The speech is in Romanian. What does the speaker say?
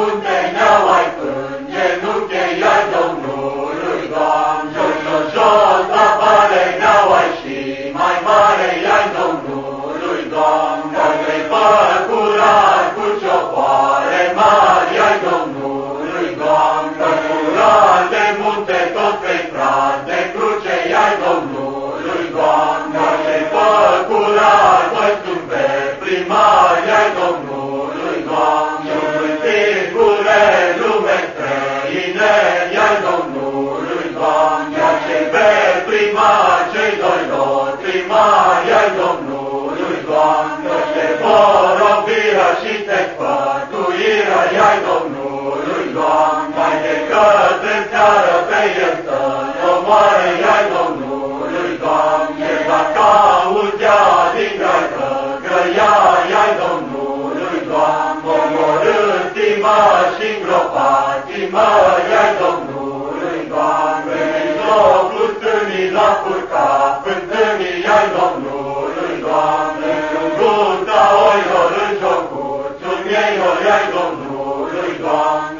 going back. fătuirea i-ai Domnului, Doamne, mai decât în seară pe el să omoare i-ai Domnului, Doamne, dacă auzea din grai că grăia i-ai Domnului, Doamne, omorâți-mă și îngropați-mă よいどんのよいどん